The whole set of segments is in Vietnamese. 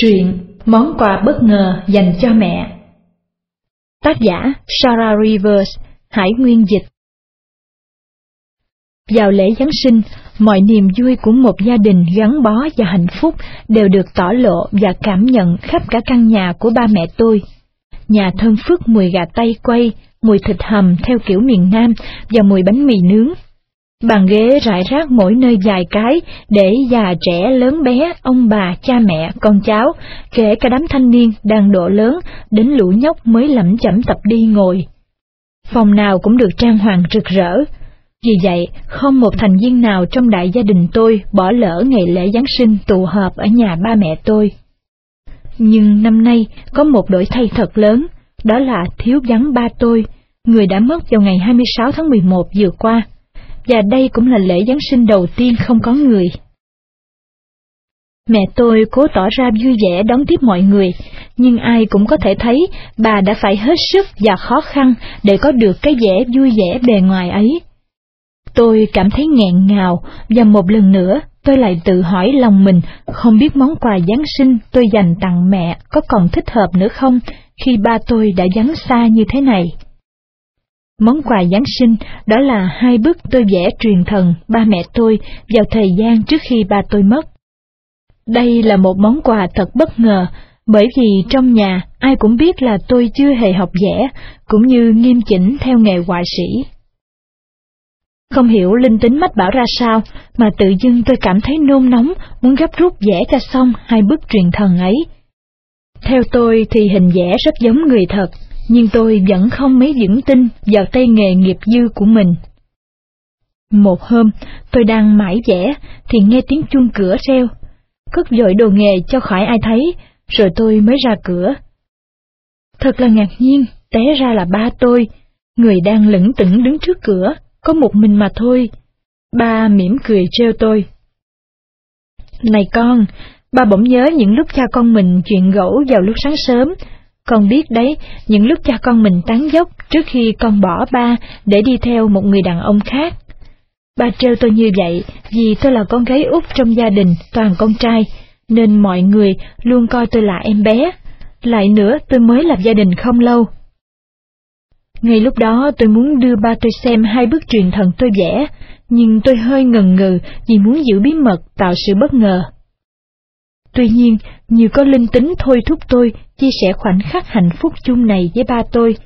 Truyện Món quà bất ngờ dành cho mẹ Tác giả Sarah Rivers, Hải Nguyên Dịch Vào lễ Giáng sinh, mọi niềm vui của một gia đình gắn bó và hạnh phúc đều được tỏ lộ và cảm nhận khắp cả căn nhà của ba mẹ tôi. Nhà thơm phức mùi gà tây quay, mùi thịt hầm theo kiểu miền Nam và mùi bánh mì nướng. Bàn ghế rải rác mỗi nơi dài cái, để già trẻ lớn bé, ông bà, cha mẹ, con cháu, kể cả đám thanh niên đang độ lớn, đến lũ nhóc mới lẩm chẩm tập đi ngồi. Phòng nào cũng được trang hoàng rực rỡ. Vì vậy, không một thành viên nào trong đại gia đình tôi bỏ lỡ ngày lễ Giáng sinh tụ họp ở nhà ba mẹ tôi. Nhưng năm nay có một đổi thay thật lớn, đó là thiếu vắng ba tôi, người đã mất vào ngày 26 tháng 11 vừa qua và đây cũng là lễ Giáng sinh đầu tiên không có người. Mẹ tôi cố tỏ ra vui vẻ đón tiếp mọi người, nhưng ai cũng có thể thấy bà đã phải hết sức và khó khăn để có được cái vẻ vui vẻ bề ngoài ấy. Tôi cảm thấy nghẹn ngào và một lần nữa tôi lại tự hỏi lòng mình không biết món quà Giáng sinh tôi dành tặng mẹ có còn thích hợp nữa không khi ba tôi đã vắng xa như thế này. Món quà Giáng sinh đó là hai bức tôi vẽ truyền thần ba mẹ tôi vào thời gian trước khi ba tôi mất. Đây là một món quà thật bất ngờ, bởi vì trong nhà ai cũng biết là tôi chưa hề học vẽ, cũng như nghiêm chỉnh theo nghề họa sĩ. Không hiểu linh tính mách bảo ra sao, mà tự dưng tôi cảm thấy nôn nóng, muốn gấp rút vẽ cho xong hai bức truyền thần ấy. Theo tôi thì hình vẽ rất giống người thật, nhưng tôi vẫn không mấy vững tin vào tay nghề nghiệp dư của mình. Một hôm, tôi đang mãi vẽ, thì nghe tiếng chuông cửa reo. Cất dội đồ nghề cho khỏi ai thấy, rồi tôi mới ra cửa. Thật là ngạc nhiên, té ra là ba tôi, người đang lững tững đứng trước cửa, có một mình mà thôi. Ba mỉm cười treo tôi. Này con, ba bỗng nhớ những lúc cha con mình chuyện gẫu vào lúc sáng sớm, con biết đấy, những lúc cha con mình tán dốc trước khi con bỏ ba để đi theo một người đàn ông khác. Ba trêu tôi như vậy vì tôi là con gái út trong gia đình toàn con trai, nên mọi người luôn coi tôi là em bé. Lại nữa tôi mới lập gia đình không lâu. Ngay lúc đó tôi muốn đưa ba tôi xem hai bức truyền thần tôi vẽ, nhưng tôi hơi ngần ngừ vì muốn giữ bí mật tạo sự bất ngờ. Tuy nhiên, như có linh tính thôi thúc tôi chia sẻ khoảnh khắc hạnh phúc chung này với ba tôi.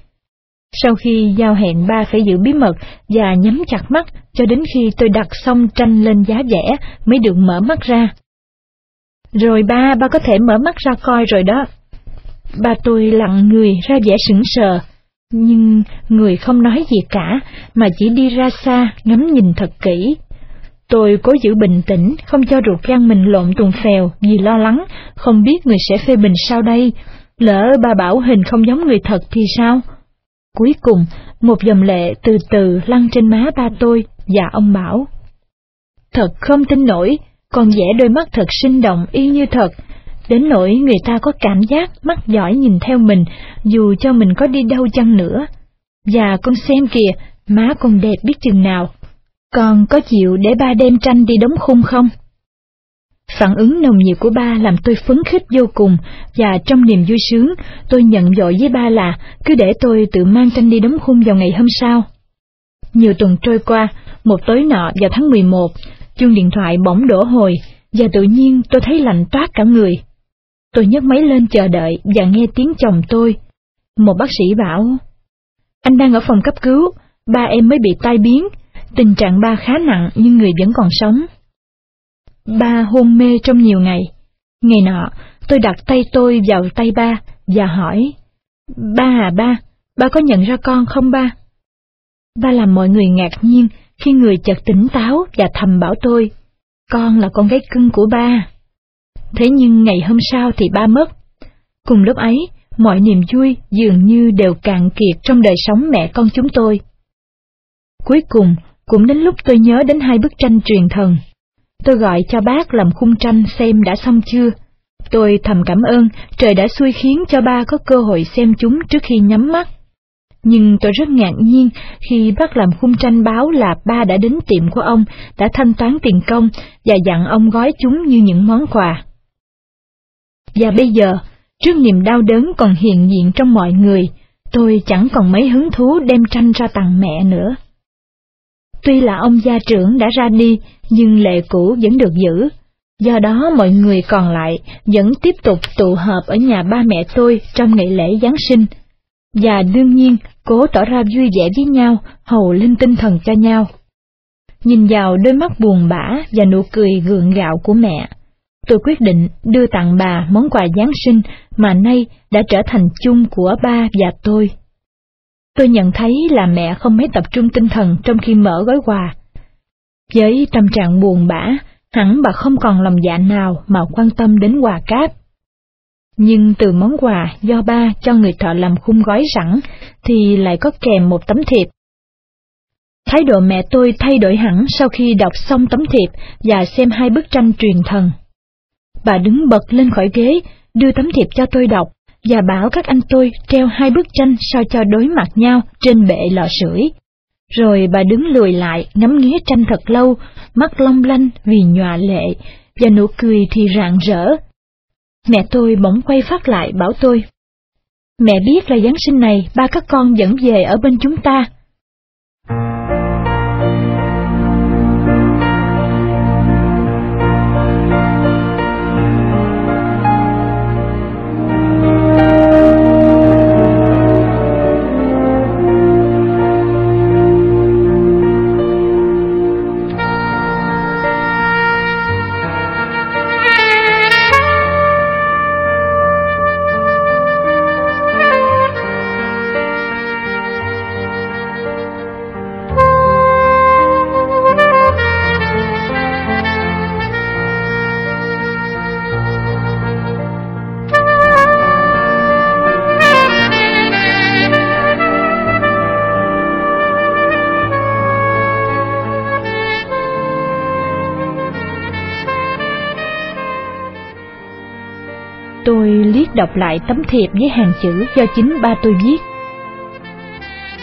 Sau khi giao hẹn ba phải giữ bí mật và nhắm chặt mắt cho đến khi tôi đặt xong tranh lên giá vẽ mới được mở mắt ra. Rồi ba, ba có thể mở mắt ra coi rồi đó. Ba tôi lặng người ra vẻ sững sờ, nhưng người không nói gì cả, mà chỉ đi ra xa ngắm nhìn thật kỹ. Tôi cố giữ bình tĩnh, không cho ruột gan mình lộn tuần phèo vì lo lắng, không biết người sẽ phê bình sao đây. Lỡ ba bảo hình không giống người thật thì sao? Cuối cùng, một dòng lệ từ từ lăn trên má ba tôi và ông bảo. Thật không tin nổi, con vẽ đôi mắt thật sinh động y như thật, đến nỗi người ta có cảm giác mắt giỏi nhìn theo mình dù cho mình có đi đâu chăng nữa. Và con xem kìa, má con đẹp biết chừng nào. Con có chịu để ba đem tranh đi đóng khung không? Phản ứng nồng nhiệt của ba làm tôi phấn khích vô cùng, và trong niềm vui sướng, tôi nhận dội với ba là cứ để tôi tự mang tranh đi đóng khung vào ngày hôm sau. Nhiều tuần trôi qua, một tối nọ vào tháng 11, chuông điện thoại bỗng đổ hồi, và tự nhiên tôi thấy lạnh toát cả người. Tôi nhấc máy lên chờ đợi và nghe tiếng chồng tôi. Một bác sĩ bảo, anh đang ở phòng cấp cứu, ba em mới bị tai biến, Tình trạng ba khá nặng nhưng người vẫn còn sống. Ba hôn mê trong nhiều ngày. Ngày nọ, tôi đặt tay tôi vào tay ba và hỏi, Ba à ba, ba có nhận ra con không ba? Ba làm mọi người ngạc nhiên khi người chợt tỉnh táo và thầm bảo tôi, con là con gái cưng của ba. Thế nhưng ngày hôm sau thì ba mất. Cùng lúc ấy, mọi niềm vui dường như đều cạn kiệt trong đời sống mẹ con chúng tôi. Cuối cùng, cũng đến lúc tôi nhớ đến hai bức tranh truyền thần. Tôi gọi cho bác làm khung tranh xem đã xong chưa. Tôi thầm cảm ơn trời đã xui khiến cho ba có cơ hội xem chúng trước khi nhắm mắt. Nhưng tôi rất ngạc nhiên khi bác làm khung tranh báo là ba đã đến tiệm của ông, đã thanh toán tiền công và dặn ông gói chúng như những món quà. Và bây giờ, trước niềm đau đớn còn hiện diện trong mọi người, tôi chẳng còn mấy hứng thú đem tranh ra tặng mẹ nữa. Tuy là ông gia trưởng đã ra đi, nhưng lệ cũ vẫn được giữ. Do đó mọi người còn lại vẫn tiếp tục tụ họp ở nhà ba mẹ tôi trong ngày lễ Giáng sinh. Và đương nhiên, cố tỏ ra vui vẻ với nhau, hầu lên tinh thần cho nhau. Nhìn vào đôi mắt buồn bã và nụ cười gượng gạo của mẹ, tôi quyết định đưa tặng bà món quà Giáng sinh mà nay đã trở thành chung của ba và tôi. Tôi nhận thấy là mẹ không mấy tập trung tinh thần trong khi mở gói quà. Với tâm trạng buồn bã, hẳn bà không còn lòng dạ nào mà quan tâm đến quà cáp. Nhưng từ món quà do ba cho người thợ làm khung gói sẵn thì lại có kèm một tấm thiệp. Thái độ mẹ tôi thay đổi hẳn sau khi đọc xong tấm thiệp và xem hai bức tranh truyền thần. Bà đứng bật lên khỏi ghế, đưa tấm thiệp cho tôi đọc và bảo các anh tôi treo hai bức tranh sao cho đối mặt nhau trên bệ lò sưởi. Rồi bà đứng lùi lại ngắm nghía tranh thật lâu, mắt long lanh vì nhòa lệ, và nụ cười thì rạng rỡ. Mẹ tôi bỗng quay phát lại bảo tôi. Mẹ biết là Giáng sinh này ba các con vẫn về ở bên chúng ta. Biết đọc lại tấm thiệp với hàng chữ do chính ba tôi viết.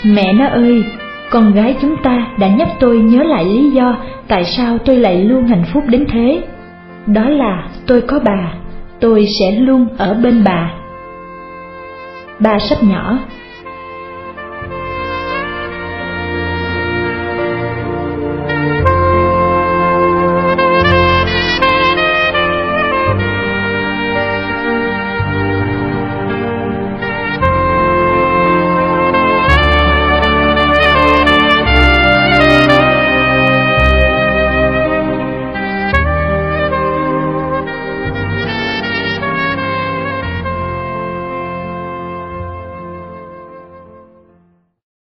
Mẹ nó ơi, con gái chúng ta đã nhắc tôi nhớ lại lý do tại sao tôi lại luôn hạnh phúc đến thế. Đó là tôi có bà, tôi sẽ luôn ở bên bà. Ba sách nhỏ